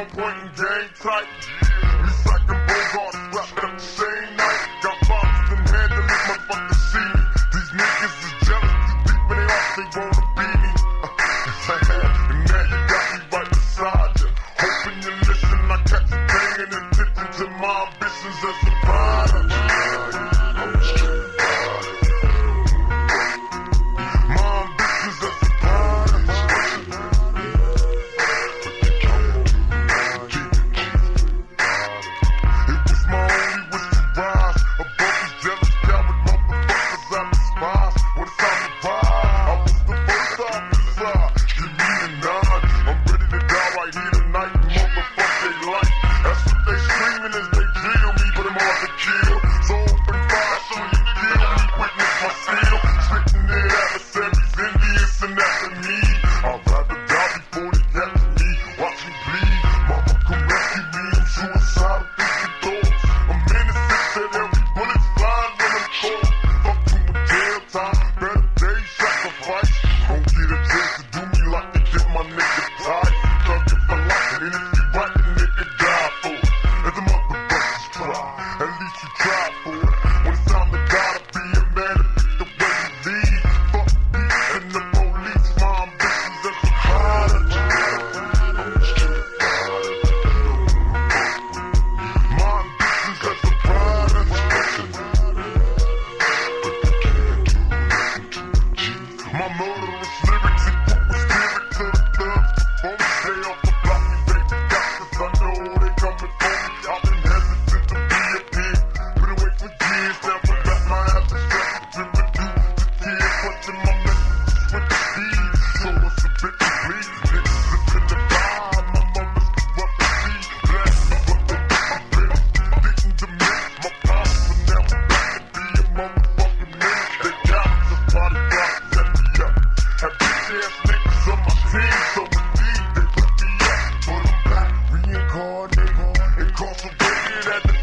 I'm and game tight. You like a Bogart, wrapped up the same night. Got bombs in hand to let motherfuckers see me. These niggas is jealous, you deep in their ass, they wanna be me. and now you got me right beside you. Hoping you listen, I catch a bang and to my business as a From. Cost at the